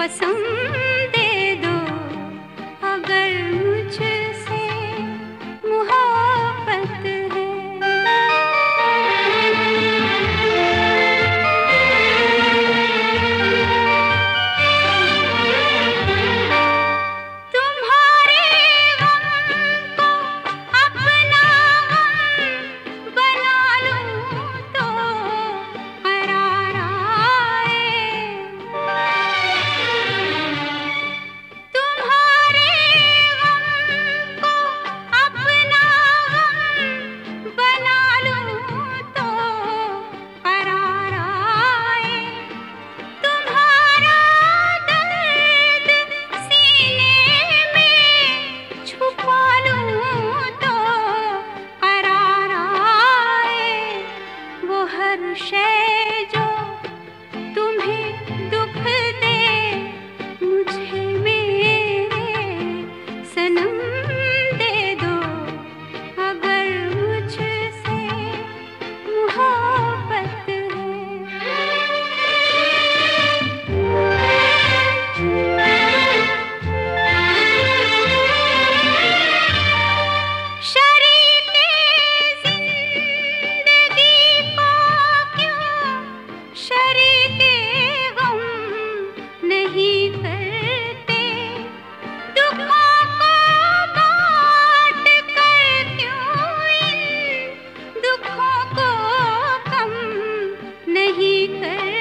कसम हर्षे दो अगर